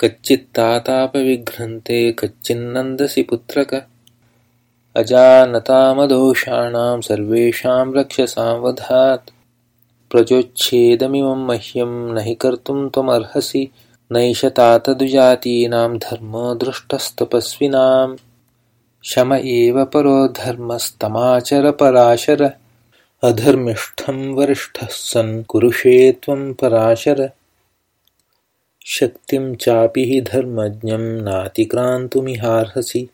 कच्चित्तातापविघ्नन्ते कच्चिन्नन्दसि पुत्रक। अजानतामदोषाणां सर्वेषां रक्षसां वधात्। प्रजोच्छेदमिमं मह्यं न हि कर्तुं त्वमर्हसि। नैष तातदुजातीनां धर्मो दृष्टस्तपस्विनां शम एव परो धर्मस्तमाचरपराशर। अधर्मिष्ठं वरिष्ठः सन् कुरुषे त्वं पराशर शक्तिं चापि हि धर्मज्ञं नातिक्रान्तुमिहार्हसि।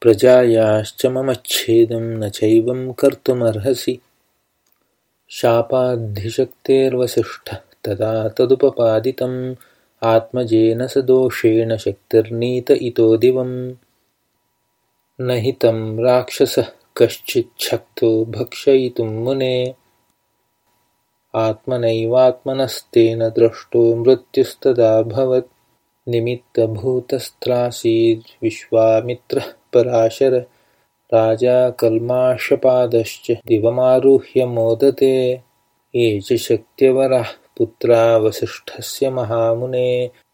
प्रजायाश्च ममच्छेदं न चैवं कर्तुमर्हसि। शापाद्धिशक्तेर्वसिष्ठः तदा तदुपपादितम्। आत्मजेन स दोषेण शक्तिर्नीत इतो दिवं न हि तं राक्षसः कश्चिच्छक्तो भक्षयितुं मुने आत्मनैवात्मनस्तेन दृष्टो मृत्युस्तदाभवत् निमित्तभूतस्त्रासीद्विश्वामित्रः पराशर राजा कल्माषपादश्च दिवमारुह्य मोदते। ये च शक्त्यवराः पुत्रा वसिष्ठस्य महामुने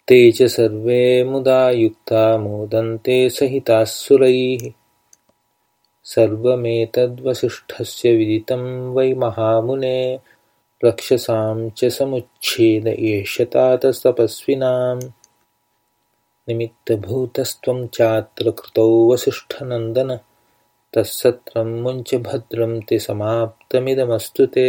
ते च सर्वे मुदा युक्ता मोदन्ते सहितास्सुरैः सर्वमेतद्वसिष्ठस्य विदितं वै महामुने रक्षसां च समुच्छेद एष तातस्तपस्विनां निमित्तभूतस्त्वं चात्र कृतौ वसिष्ठनन्दन तत्सत्रं मुञ्च भद्रं ते समाप्तमिदमस्तु ते